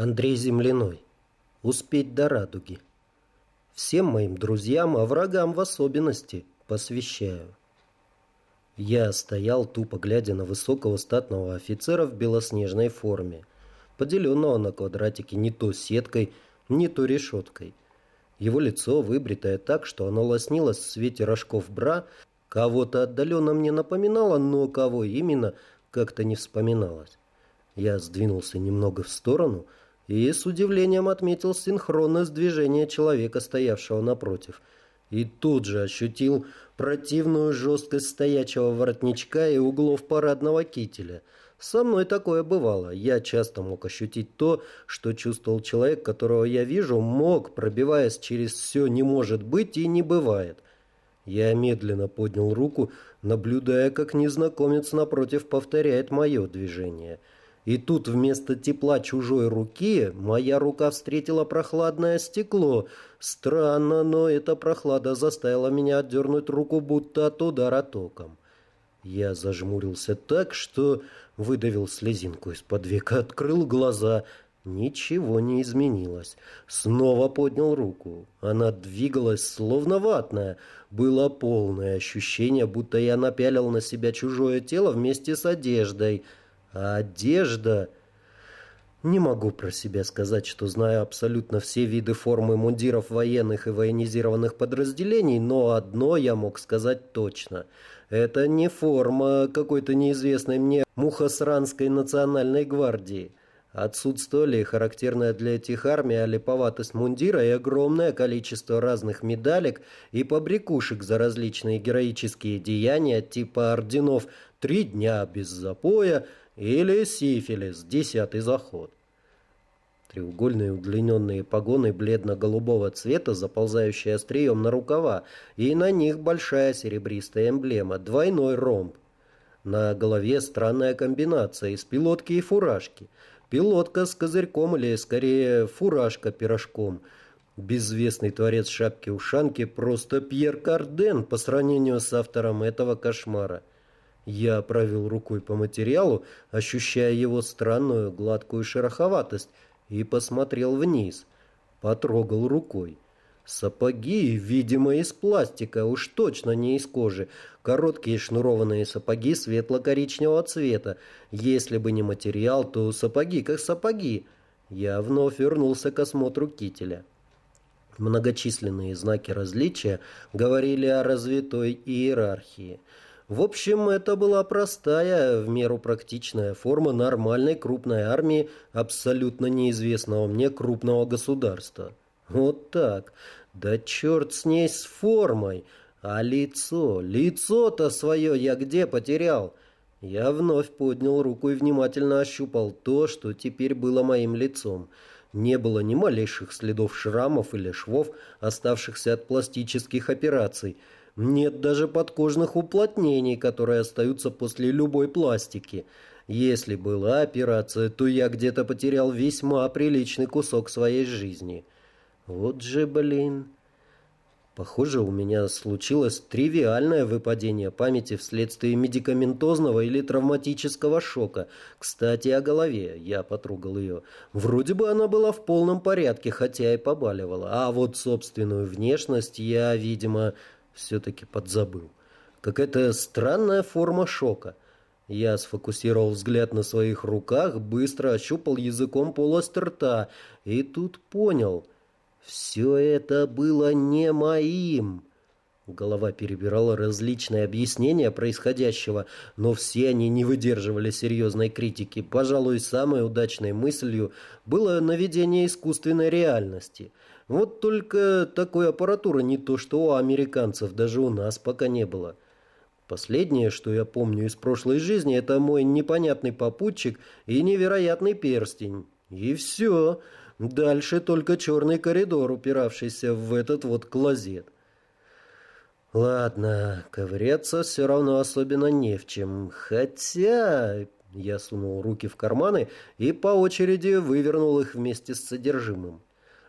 Андрей Земляной. Успеть до радуги. Всем моим друзьям, а врагам в особенности, посвящаю. Я стоял, тупо глядя на высокого статного офицера в белоснежной форме, поделенного на квадратики не то сеткой, не то решеткой. Его лицо, выбритое так, что оно лоснилось в свете рожков бра, кого-то отдаленно мне напоминало, но кого именно, как-то не вспоминалось. Я сдвинулся немного в сторону – и с удивлением отметил синхронность движения человека, стоявшего напротив. И тут же ощутил противную жесткость стоячего воротничка и углов парадного кителя. Со мной такое бывало. Я часто мог ощутить то, что чувствовал человек, которого я вижу, мог, пробиваясь через все «не может быть» и «не бывает». Я медленно поднял руку, наблюдая, как незнакомец напротив повторяет мое движение – и тут вместо тепла чужой руки моя рука встретила прохладное стекло. Странно, но эта прохлада заставила меня отдернуть руку, будто от удара током. Я зажмурился так, что выдавил слезинку из-под века, открыл глаза. Ничего не изменилось. Снова поднял руку. Она двигалась, словно ватная. Было полное ощущение, будто я напялил на себя чужое тело вместе с одеждой — а одежда... Не могу про себя сказать, что знаю абсолютно все виды формы мундиров военных и военизированных подразделений, но одно я мог сказать точно. Это не форма какой-то неизвестной мне мухосранской национальной гвардии. Отсутствовали характерная для этих армий олиповатость мундира и огромное количество разных медалек и побрякушек за различные героические деяния типа орденов «Три дня без запоя», или сифилис, десятый заход. Треугольные удлиненные погоны бледно-голубого цвета, заползающие острием на рукава, и на них большая серебристая эмблема, двойной ромб. На голове странная комбинация из пилотки и фуражки. Пилотка с козырьком или, скорее, фуражка пирожком. Безвестный творец шапки-ушанки просто Пьер Карден по сравнению с автором этого кошмара. Я провел рукой по материалу, ощущая его странную гладкую шероховатость, и посмотрел вниз. Потрогал рукой. Сапоги, видимо, из пластика, уж точно не из кожи. Короткие шнурованные сапоги светло-коричневого цвета. Если бы не материал, то сапоги как сапоги. Я вновь вернулся к осмотру кителя. Многочисленные знаки различия говорили о развитой иерархии – в общем, это была простая, в меру практичная форма нормальной крупной армии абсолютно неизвестного мне крупного государства. Вот так. Да черт с ней с формой. А лицо, лицо-то свое я где потерял? Я вновь поднял руку и внимательно ощупал то, что теперь было моим лицом. Не было ни малейших следов шрамов или швов, оставшихся от пластических операций – нет даже подкожных уплотнений, которые остаются после любой пластики. Если была операция, то я где-то потерял весьма приличный кусок своей жизни. Вот же, блин. Похоже, у меня случилось тривиальное выпадение памяти вследствие медикаментозного или травматического шока. Кстати, о голове. Я потрогал ее. Вроде бы она была в полном порядке, хотя и побаливала. А вот собственную внешность я, видимо, все-таки подзабыл. Какая-то странная форма шока. Я сфокусировал взгляд на своих руках, быстро ощупал языком полость рта и тут понял. Все это было не моим. Голова перебирала различные объяснения происходящего, но все они не выдерживали серьезной критики. Пожалуй, самой удачной мыслью было наведение искусственной реальности – вот только такой аппаратуры не то что у американцев, даже у нас пока не было. Последнее, что я помню из прошлой жизни, это мой непонятный попутчик и невероятный перстень. И все. Дальше только черный коридор, упиравшийся в этот вот клозет. Ладно, ковыряться все равно особенно не в чем. Хотя... Я сунул руки в карманы и по очереди вывернул их вместе с содержимым.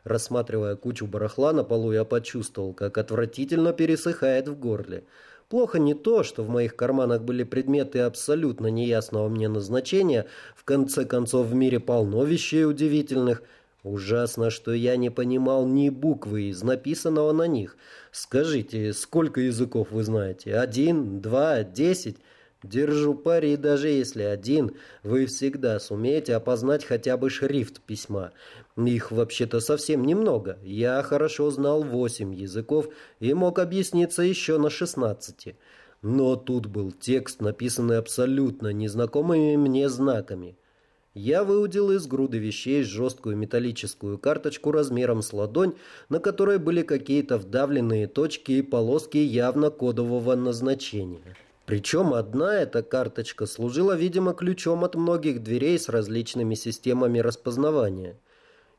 Рассматривая кучу барахла на полу, я почувствовал, как отвратительно пересыхает в горле. Плохо не то, что в моих карманах были предметы абсолютно неясного мне назначения, в конце концов в мире полно вещей удивительных. Ужасно, что я не понимал ни буквы из написанного на них. Скажите, сколько языков вы знаете? Один, два, десять? Держу пари, даже если один, вы всегда сумеете опознать хотя бы шрифт письма. Их вообще-то совсем немного. Я хорошо знал восемь языков и мог объясниться еще на шестнадцати. Но тут был текст, написанный абсолютно незнакомыми мне знаками. Я выудил из груды вещей жесткую металлическую карточку размером с ладонь, на которой были какие-то вдавленные точки и полоски явно кодового назначения. Причем одна эта карточка служила, видимо, ключом от многих дверей с различными системами распознавания.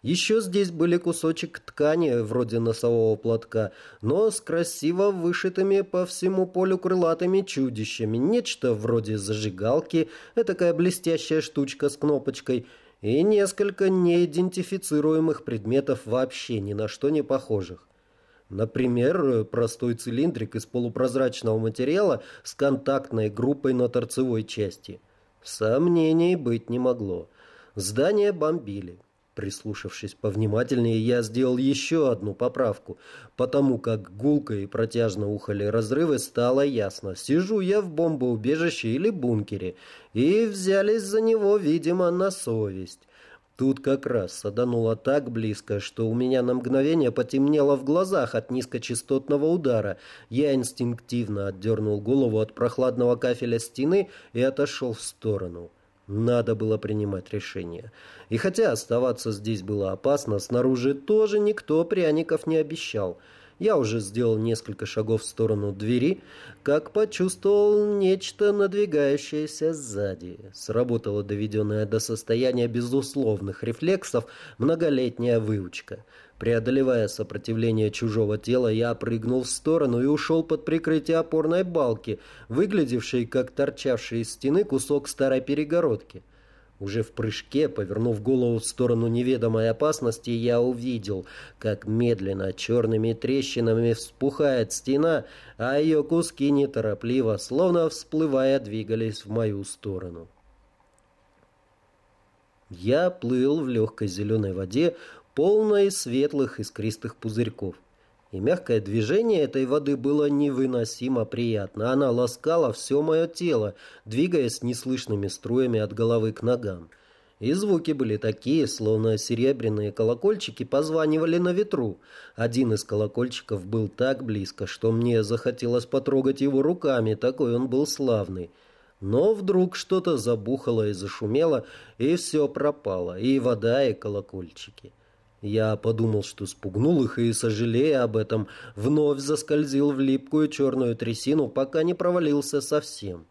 Еще здесь были кусочек ткани, вроде носового платка, но с красиво вышитыми по всему полю крылатыми чудищами. Нечто вроде зажигалки, такая блестящая штучка с кнопочкой, и несколько неидентифицируемых предметов вообще ни на что не похожих. Например, простой цилиндрик из полупрозрачного материала с контактной группой на торцевой части. Сомнений быть не могло. Здание бомбили. Прислушавшись повнимательнее, я сделал еще одну поправку. Потому как гулко и протяжно ухали разрывы, стало ясно. Сижу я в бомбоубежище или бункере. И взялись за него, видимо, на совесть. Тут как раз садануло так близко, что у меня на мгновение потемнело в глазах от низкочастотного удара. Я инстинктивно отдернул голову от прохладного кафеля стены и отошел в сторону. Надо было принимать решение. И хотя оставаться здесь было опасно, снаружи тоже никто пряников не обещал – я уже сделал несколько шагов в сторону двери, как почувствовал нечто надвигающееся сзади. Сработала доведенная до состояния безусловных рефлексов многолетняя выучка. Преодолевая сопротивление чужого тела, я прыгнул в сторону и ушел под прикрытие опорной балки, выглядевшей как торчавший из стены кусок старой перегородки. Уже в прыжке, повернув голову в сторону неведомой опасности, я увидел, как медленно черными трещинами вспухает стена, а ее куски неторопливо, словно всплывая, двигались в мою сторону. Я плыл в легкой зеленой воде, полной светлых искристых пузырьков и мягкое движение этой воды было невыносимо приятно. Она ласкала все мое тело, двигаясь неслышными струями от головы к ногам. И звуки были такие, словно серебряные колокольчики позванивали на ветру. Один из колокольчиков был так близко, что мне захотелось потрогать его руками, такой он был славный. Но вдруг что-то забухало и зашумело, и все пропало, и вода, и колокольчики. Я подумал, что спугнул их и, сожалея об этом, вновь заскользил в липкую черную трясину, пока не провалился совсем.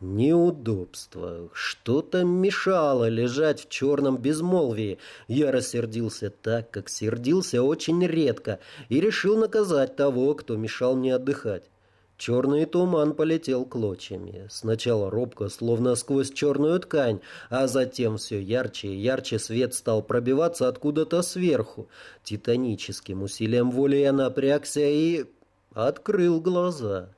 Неудобство. Что-то мешало лежать в черном безмолвии. Я рассердился так, как сердился очень редко, и решил наказать того, кто мешал мне отдыхать. Черный туман полетел клочьями. Сначала робко, словно сквозь черную ткань, а затем все ярче и ярче свет стал пробиваться откуда-то сверху. Титаническим усилием воли я напрягся и... открыл глаза.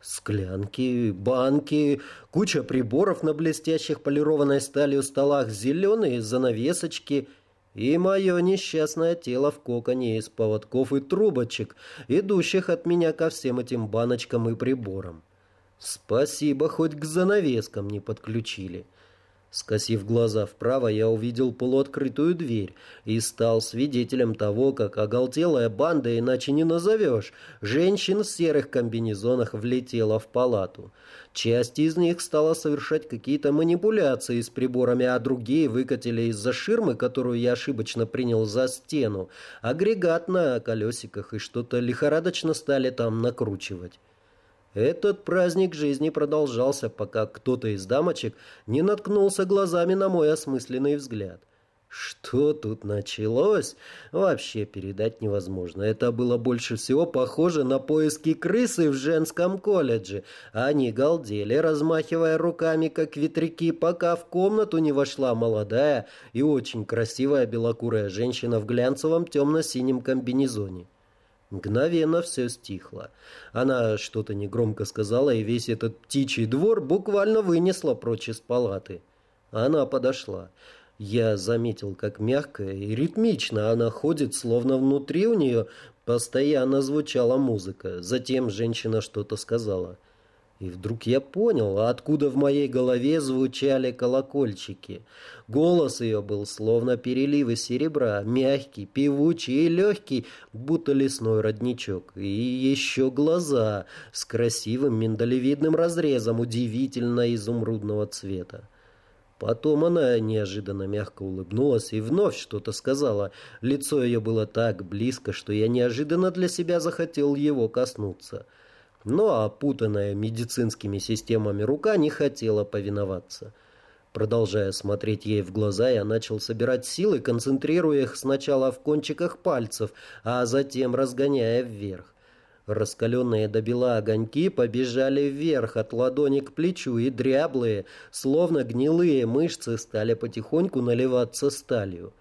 Склянки, банки, куча приборов на блестящих полированной сталью столах, зеленые занавесочки — и мое несчастное тело в коконе из поводков и трубочек, идущих от меня ко всем этим баночкам и приборам. Спасибо, хоть к занавескам не подключили. Скосив глаза вправо, я увидел полуоткрытую дверь и стал свидетелем того, как оголтелая банда, иначе не назовешь, женщин в серых комбинезонах влетела в палату. Часть из них стала совершать какие-то манипуляции с приборами, а другие выкатили из-за ширмы, которую я ошибочно принял за стену, агрегат на колесиках и что-то лихорадочно стали там накручивать. Этот праздник жизни продолжался, пока кто-то из дамочек не наткнулся глазами на мой осмысленный взгляд. Что тут началось, вообще передать невозможно. Это было больше всего похоже на поиски крысы в женском колледже. Они галдели, размахивая руками, как ветряки, пока в комнату не вошла молодая и очень красивая белокурая женщина в глянцевом темно-синем комбинезоне. Мгновенно все стихло. Она что-то негромко сказала, и весь этот птичий двор буквально вынесла прочь из палаты. Она подошла. Я заметил, как мягко и ритмично она ходит, словно внутри у нее постоянно звучала музыка. Затем женщина что-то сказала. — и вдруг я понял, откуда в моей голове звучали колокольчики. Голос ее был словно переливы серебра, мягкий, певучий и легкий, будто лесной родничок. И еще глаза с красивым миндалевидным разрезом удивительно изумрудного цвета. Потом она неожиданно мягко улыбнулась и вновь что-то сказала. Лицо ее было так близко, что я неожиданно для себя захотел его коснуться но опутанная медицинскими системами рука не хотела повиноваться. Продолжая смотреть ей в глаза, я начал собирать силы, концентрируя их сначала в кончиках пальцев, а затем разгоняя вверх. Раскаленные до бела огоньки побежали вверх от ладони к плечу, и дряблые, словно гнилые мышцы стали потихоньку наливаться сталью.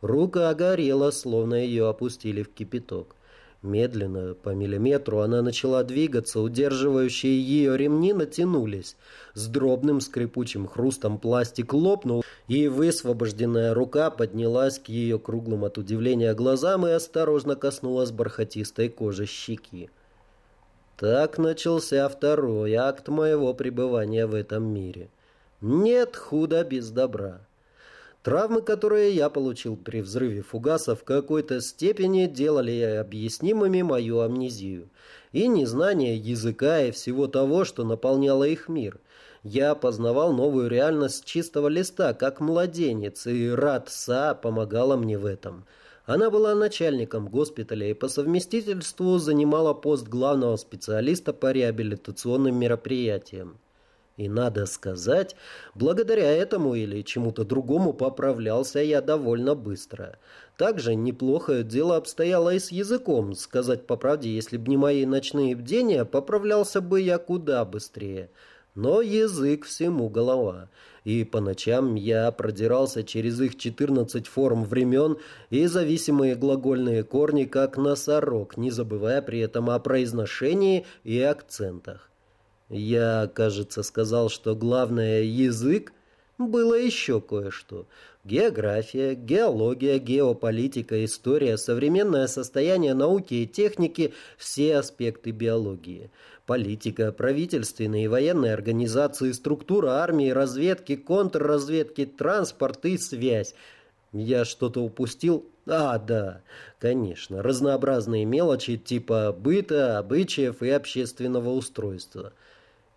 Рука горела, словно ее опустили в кипяток. Медленно, по миллиметру, она начала двигаться, удерживающие ее ремни натянулись. С дробным скрипучим хрустом пластик лопнул, и высвобожденная рука поднялась к ее круглым от удивления глазам и осторожно коснулась бархатистой кожи щеки. Так начался второй акт моего пребывания в этом мире. Нет худа без добра. Травмы, которые я получил при взрыве фугаса, в какой-то степени делали объяснимыми мою амнезию. И незнание языка и всего того, что наполняло их мир. Я познавал новую реальность чистого листа, как младенец, и Рад Са помогала мне в этом. Она была начальником госпиталя и по совместительству занимала пост главного специалиста по реабилитационным мероприятиям. И надо сказать, благодаря этому или чему-то другому поправлялся я довольно быстро. Также неплохо дело обстояло и с языком. Сказать по правде, если б не мои ночные бдения, поправлялся бы я куда быстрее. Но язык всему голова. И по ночам я продирался через их 14 форм времен и зависимые глагольные корни, как носорог, не забывая при этом о произношении и акцентах. Я, кажется, сказал, что главное язык, было еще кое-что. География, геология, геополитика, история, современное состояние науки и техники, все аспекты биологии. Политика, правительственные и военные организации, структура армии, разведки, контрразведки, транспорт и связь. Я что-то упустил? А, да, конечно, разнообразные мелочи типа быта, обычаев и общественного устройства –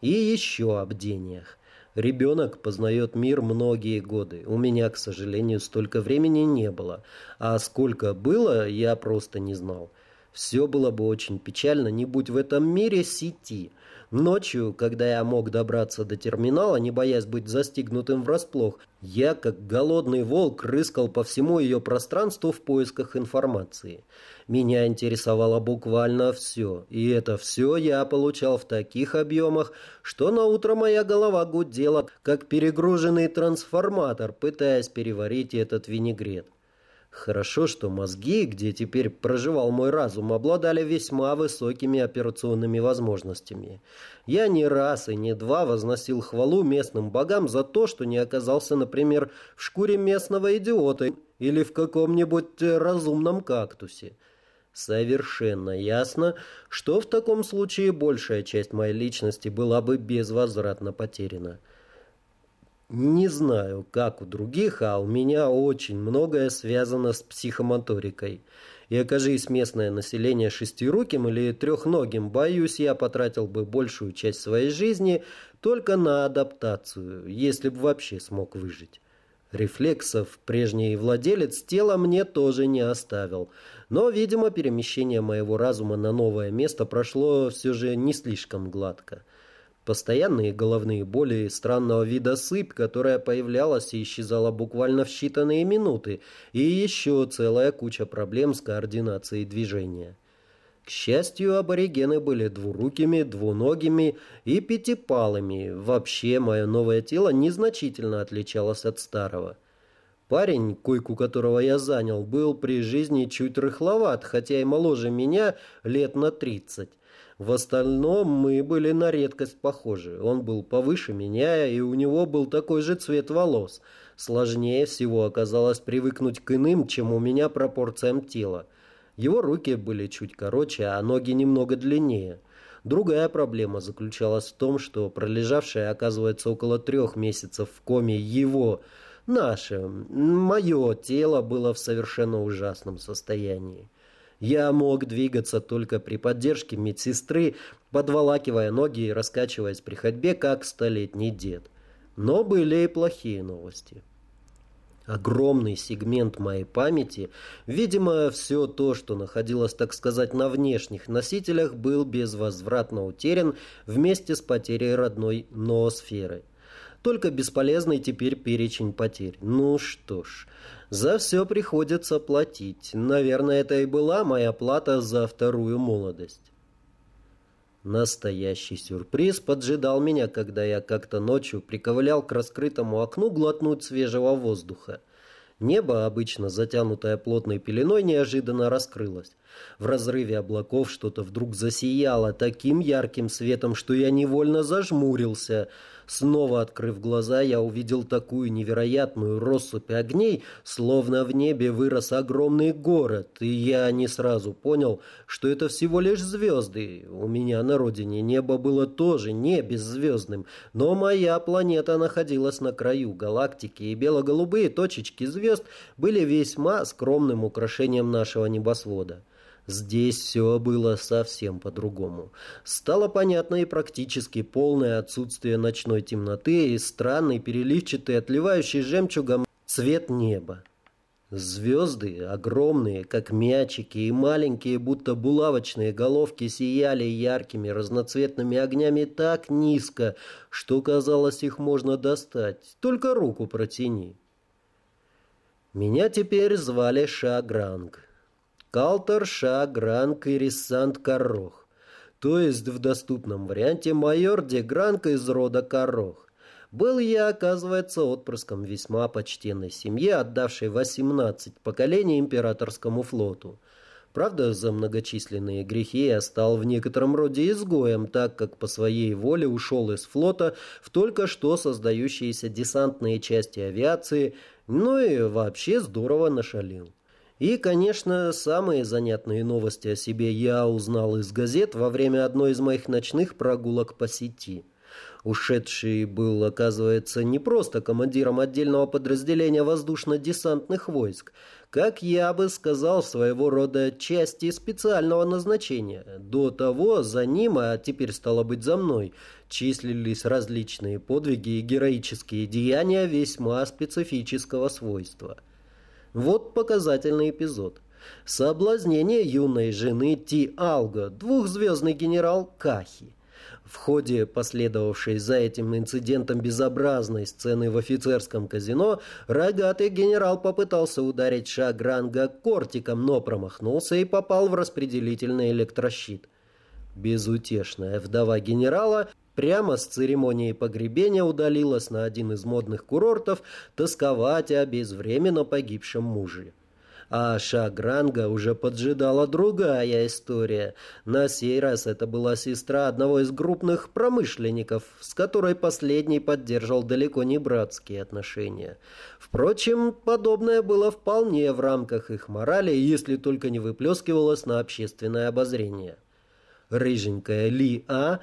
и еще о бдениях. Ребенок познает мир многие годы. У меня, к сожалению, столько времени не было. А сколько было, я просто не знал. Все было бы очень печально, не будь в этом мире сети. Ночью, когда я мог добраться до терминала, не боясь быть застигнутым врасплох, я, как голодный волк, рыскал по всему ее пространству в поисках информации. Меня интересовало буквально все, и это все я получал в таких объемах, что на утро моя голова гудела, как перегруженный трансформатор, пытаясь переварить этот винегрет. Хорошо, что мозги, где теперь проживал мой разум, обладали весьма высокими операционными возможностями. Я не раз и не два возносил хвалу местным богам за то, что не оказался, например, в шкуре местного идиота или в каком-нибудь разумном кактусе. Совершенно ясно, что в таком случае большая часть моей личности была бы безвозвратно потеряна. Не знаю, как у других, а у меня очень многое связано с психомоторикой. И окажись местное население шестируким или трехногим, боюсь, я потратил бы большую часть своей жизни только на адаптацию, если бы вообще смог выжить. Рефлексов прежний владелец тела мне тоже не оставил, но, видимо, перемещение моего разума на новое место прошло все же не слишком гладко. Постоянные головные боли странного вида сыпь, которая появлялась и исчезала буквально в считанные минуты, и еще целая куча проблем с координацией движения. К счастью, аборигены были двурукими, двуногими и пятипалыми. Вообще, мое новое тело незначительно отличалось от старого. Парень, койку которого я занял, был при жизни чуть рыхловат, хотя и моложе меня лет на тридцать. В остальном мы были на редкость похожи. Он был повыше меня, и у него был такой же цвет волос. Сложнее всего оказалось привыкнуть к иным, чем у меня пропорциям тела. Его руки были чуть короче, а ноги немного длиннее. Другая проблема заключалась в том, что пролежавшая, оказывается, около трех месяцев в коме его Наше, мое тело было в совершенно ужасном состоянии. Я мог двигаться только при поддержке медсестры, подволакивая ноги и раскачиваясь при ходьбе, как столетний дед. Но были и плохие новости. Огромный сегмент моей памяти, видимо, все то, что находилось, так сказать, на внешних носителях, был безвозвратно утерян вместе с потерей родной ноосферы. Только бесполезный теперь перечень потерь. Ну что ж, за все приходится платить. Наверное, это и была моя плата за вторую молодость. Настоящий сюрприз поджидал меня, когда я как-то ночью приковылял к раскрытому окну глотнуть свежего воздуха. Небо, обычно затянутое плотной пеленой, неожиданно раскрылось. В разрыве облаков что-то вдруг засияло таким ярким светом, что я невольно зажмурился – Снова открыв глаза, я увидел такую невероятную россыпь огней, словно в небе вырос огромный город, и я не сразу понял, что это всего лишь звезды. У меня на родине небо было тоже не беззвездным, но моя планета находилась на краю галактики, и бело-голубые точечки звезд были весьма скромным украшением нашего небосвода. Здесь все было совсем по-другому. Стало понятно и практически полное отсутствие ночной темноты и странный переливчатый, отливающий жемчугом цвет неба. Звезды, огромные, как мячики, и маленькие, будто булавочные головки, сияли яркими разноцветными огнями так низко, что, казалось, их можно достать. Только руку протяни. Меня теперь звали Шагранг. Калтер, Гранк и Рисант Корох. То есть в доступном варианте майор Дегранк из рода Корох. Был я, оказывается, отпрыском весьма почтенной семьи, отдавшей 18 поколений императорскому флоту. Правда, за многочисленные грехи я стал в некотором роде изгоем, так как по своей воле ушел из флота в только что создающиеся десантные части авиации, ну и вообще здорово нашалил. И, конечно, самые занятные новости о себе я узнал из газет во время одной из моих ночных прогулок по сети. Ушедший был, оказывается, не просто командиром отдельного подразделения воздушно-десантных войск, как я бы сказал, своего рода части специального назначения. До того за ним, а теперь стало быть за мной, числились различные подвиги и героические деяния весьма специфического свойства – вот показательный эпизод. Соблазнение юной жены Ти Алго, двухзвездный генерал Кахи. В ходе последовавшей за этим инцидентом безобразной сцены в офицерском казино рогатый генерал попытался ударить Шагранга кортиком, но промахнулся и попал в распределительный электрощит. Безутешная вдова генерала прямо с церемонии погребения удалилась на один из модных курортов тосковать о безвременно погибшем муже. А Шагранга уже поджидала другая история. На сей раз это была сестра одного из крупных промышленников, с которой последний поддерживал далеко не братские отношения. Впрочем, подобное было вполне в рамках их морали, если только не выплескивалось на общественное обозрение. Рыженькая Ли А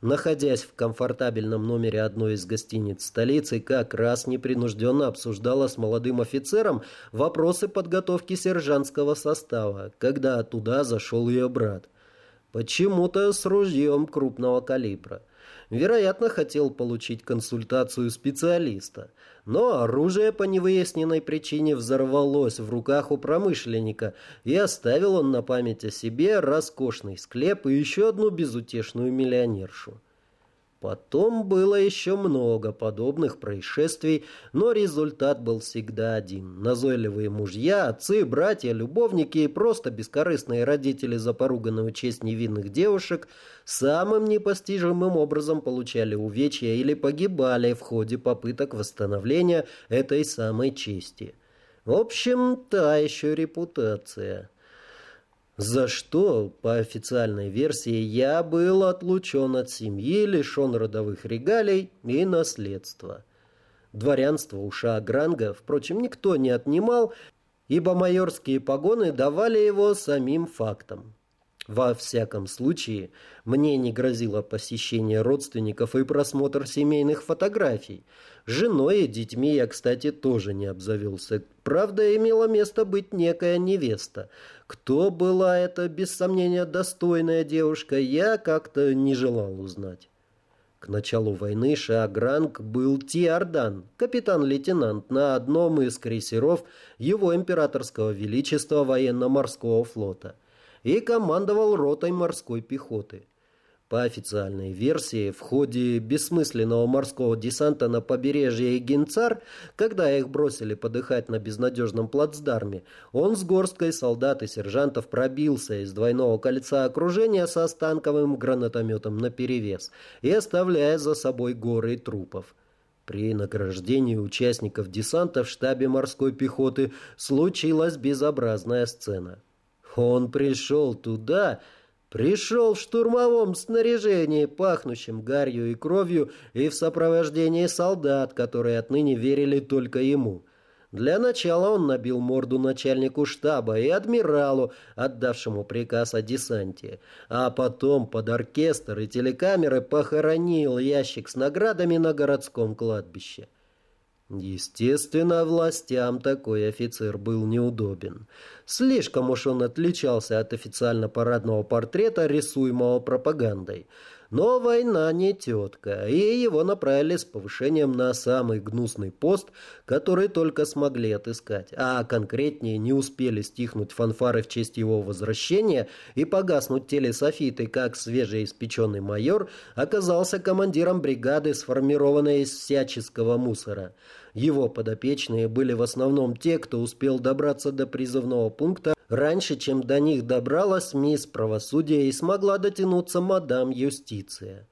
находясь в комфортабельном номере одной из гостиниц столицы, как раз непринужденно обсуждала с молодым офицером вопросы подготовки сержантского состава, когда туда зашел ее брат. Почему-то с ружьем крупного калибра. Вероятно, хотел получить консультацию специалиста. Но оружие по невыясненной причине взорвалось в руках у промышленника, и оставил он на память о себе роскошный склеп и еще одну безутешную миллионершу. Потом было еще много подобных происшествий, но результат был всегда один. Назойливые мужья, отцы, братья, любовники и просто бескорыстные родители за поруганную честь невинных девушек самым непостижимым образом получали увечья или погибали в ходе попыток восстановления этой самой чести. В общем, та еще репутация. За что, по официальной версии, я был отлучен от семьи, лишен родовых регалий и наследства. Дворянство у Шаагранга, впрочем, никто не отнимал, ибо майорские погоны давали его самим фактом. Во всяком случае, мне не грозило посещение родственников и просмотр семейных фотографий. Женой и детьми я, кстати, тоже не обзавелся. Правда, имела место быть некая невеста. Кто была эта, без сомнения, достойная девушка, я как-то не желал узнать. К началу войны Шаагранг был Тиардан, капитан-лейтенант на одном из крейсеров его императорского величества военно-морского флота и командовал ротой морской пехоты. По официальной версии, в ходе бессмысленного морского десанта на побережье Генцар, когда их бросили подыхать на безнадежном плацдарме, он с горсткой солдат и сержантов пробился из двойного кольца окружения со станковым гранатометом наперевес и оставляя за собой горы трупов. При награждении участников десанта в штабе морской пехоты случилась безобразная сцена. Он пришел туда Пришел в штурмовом снаряжении, пахнущем гарью и кровью, и в сопровождении солдат, которые отныне верили только ему. Для начала он набил морду начальнику штаба и адмиралу, отдавшему приказ о десанте, а потом под оркестр и телекамеры похоронил ящик с наградами на городском кладбище. Естественно, властям такой офицер был неудобен. Слишком уж он отличался от официально-парадного портрета, рисуемого пропагандой. Но война не тетка, и его направили с повышением на самый гнусный пост, который только смогли отыскать. А конкретнее не успели стихнуть фанфары в честь его возвращения и погаснуть телесофиты, как свежеиспеченный майор оказался командиром бригады, сформированной из всяческого мусора. Его подопечные были в основном те, кто успел добраться до призывного пункта раньше, чем до них добралась мисс правосудия и смогла дотянуться мадам юстиция.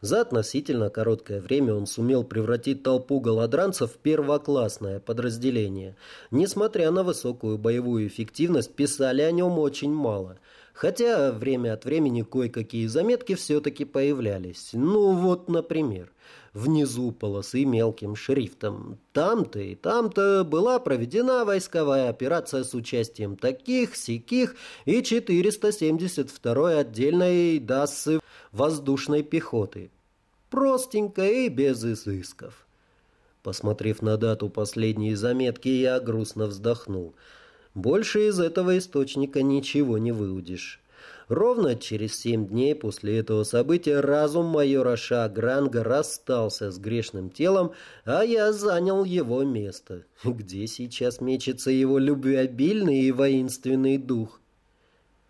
За относительно короткое время он сумел превратить толпу голодранцев в первоклассное подразделение. Несмотря на высокую боевую эффективность, писали о нем очень мало. Хотя время от времени кое-какие заметки все-таки появлялись. Ну вот, например внизу полосы мелким шрифтом. Там-то и там-то была проведена войсковая операция с участием таких, сяких и 472-й отдельной дассы воздушной пехоты. Простенько и без изысков. Посмотрев на дату последней заметки, я грустно вздохнул. Больше из этого источника ничего не выудишь. Ровно через семь дней после этого события разум майора Ша Гранга расстался с грешным телом, а я занял его место. Где сейчас мечется его любвеобильный и воинственный дух?